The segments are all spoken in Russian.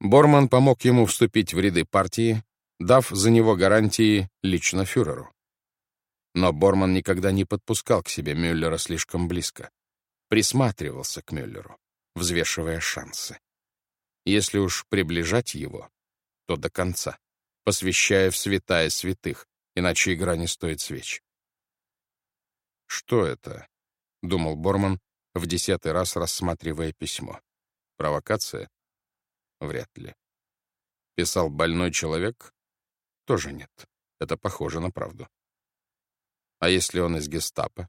Борман помог ему вступить в ряды партии, дав за него гарантии лично фюреру. Но Борман никогда не подпускал к себе Мюллера слишком близко. Присматривался к Мюллеру, взвешивая шансы. Если уж приближать его, то до конца, посвящая в святая святых, иначе игра не стоит свеч. «Что это?» — думал Борман, в десятый раз рассматривая письмо. «Провокация? Вряд ли. Писал больной человек? Тоже нет. Это похоже на правду. А если он из гестапо?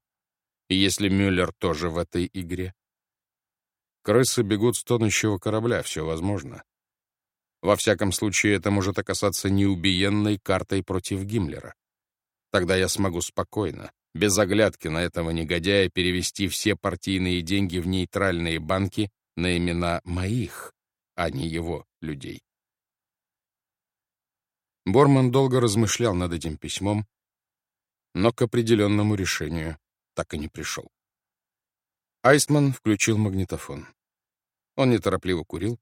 И если Мюллер тоже в этой игре? Крысы бегут с тонущего корабля, все возможно. Во всяком случае, это может оказаться неубиенной картой против Гиммлера. Тогда я смогу спокойно, без оглядки на этого негодяя, перевести все партийные деньги в нейтральные банки на имена моих, а не его людей. Борман долго размышлял над этим письмом, но к определенному решению так и не пришел. Айсман включил магнитофон. Он неторопливо курил,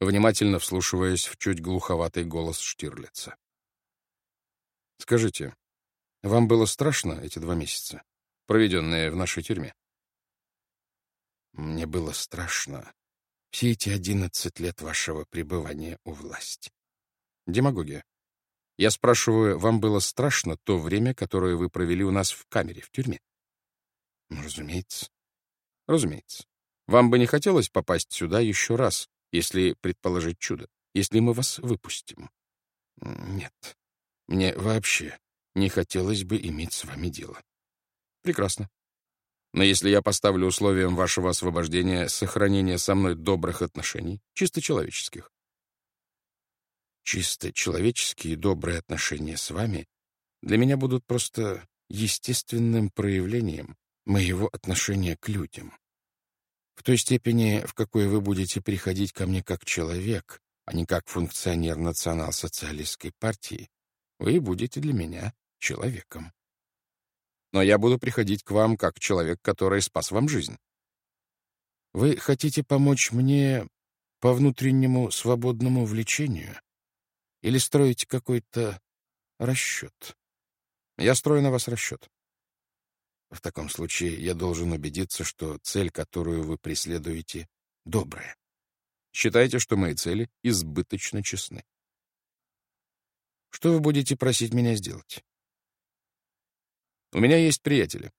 внимательно вслушиваясь в чуть глуховатый голос Штирлица. «Скажите, вам было страшно эти два месяца, проведенные в нашей тюрьме?» «Мне было страшно все эти одиннадцать лет вашего пребывания у власти». «Демагогия. Я спрашиваю, вам было страшно то время, которое вы провели у нас в камере, в тюрьме?» ну, «Разумеется». «Разумеется. Вам бы не хотелось попасть сюда еще раз, если предположить чудо, если мы вас выпустим?» «Нет. Мне вообще не хотелось бы иметь с вами дело». «Прекрасно. Но если я поставлю условием вашего освобождения сохранение со мной добрых отношений, чисто человеческих, чисто человеческие добрые отношения с вами для меня будут просто естественным проявлением моего отношения к людям. В той степени, в какой вы будете приходить ко мне как человек, а не как функционер национал-социалистской партии, вы будете для меня человеком. Но я буду приходить к вам как человек, который спас вам жизнь. Вы хотите помочь мне по внутреннему свободному влечению? Или строить какой-то расчет? Я строю на вас расчет. В таком случае я должен убедиться, что цель, которую вы преследуете, добрая. Считайте, что мои цели избыточно честны. Что вы будете просить меня сделать? У меня есть приятели.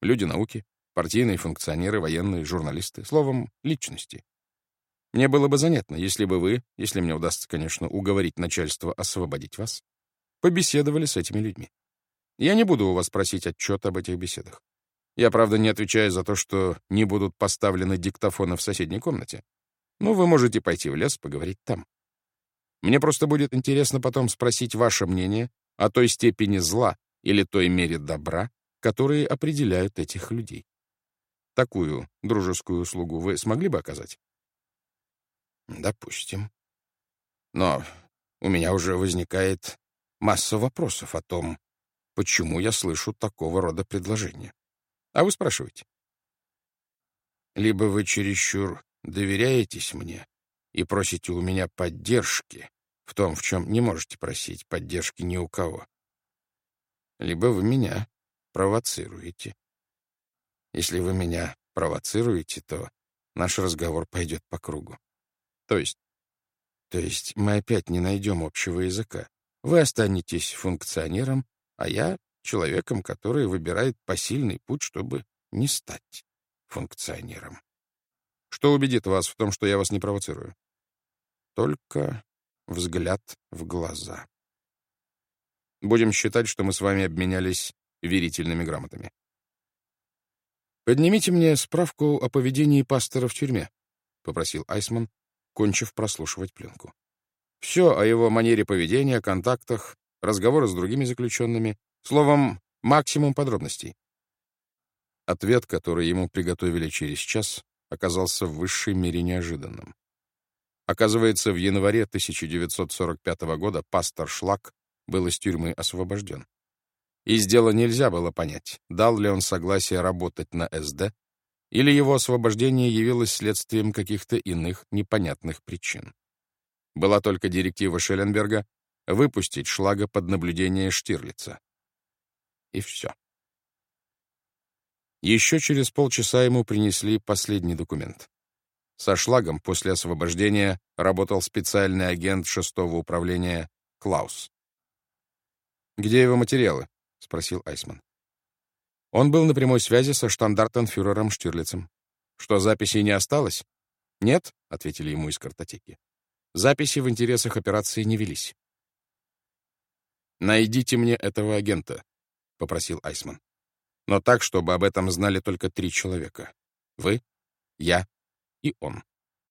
Люди науки, партийные функционеры, военные, журналисты. Словом, личности. Мне было бы занятно, если бы вы, если мне удастся, конечно, уговорить начальство освободить вас, побеседовали с этими людьми. Я не буду у вас просить отчет об этих беседах. Я, правда, не отвечаю за то, что не будут поставлены диктофоны в соседней комнате. Но вы можете пойти в лес, поговорить там. Мне просто будет интересно потом спросить ваше мнение о той степени зла или той мере добра, которые определяют этих людей. Такую дружескую услугу вы смогли бы оказать? Допустим. Но у меня уже возникает масса вопросов о том, почему я слышу такого рода предложения. А вы спрашиваете. Либо вы чересчур доверяетесь мне и просите у меня поддержки в том, в чем не можете просить поддержки ни у кого. Либо вы меня провоцируете. Если вы меня провоцируете, то наш разговор пойдет по кругу. То есть? То есть мы опять не найдем общего языка. Вы останетесь функционером, а я — человеком, который выбирает посильный путь, чтобы не стать функционером. Что убедит вас в том, что я вас не провоцирую? Только взгляд в глаза. Будем считать, что мы с вами обменялись верительными грамотами. «Поднимите мне справку о поведении пастора в тюрьме», — попросил Айсман, кончив прослушивать пленку. «Все о его манере поведения, контактах, разговоры с другими заключенными. Словом, максимум подробностей. Ответ, который ему приготовили через час, оказался в высшей мере неожиданным. Оказывается, в январе 1945 года пастор Шлак был из тюрьмы освобожден. Из дела нельзя было понять, дал ли он согласие работать на СД, или его освобождение явилось следствием каких-то иных непонятных причин. Была только директива Шелленберга выпустить шлага под наблюдение Штирлица. И все. Еще через полчаса ему принесли последний документ. Со шлагом после освобождения работал специальный агент шестого управления Клаус. «Где его материалы?» — спросил Айсман. Он был на прямой связи со штандартенфюрером Штирлицем. «Что, записей не осталось?» «Нет», — ответили ему из картотеки. «Записи в интересах операции не велись». «Найдите мне этого агента», — попросил Айсман. «Но так, чтобы об этом знали только три человека. Вы, я и он.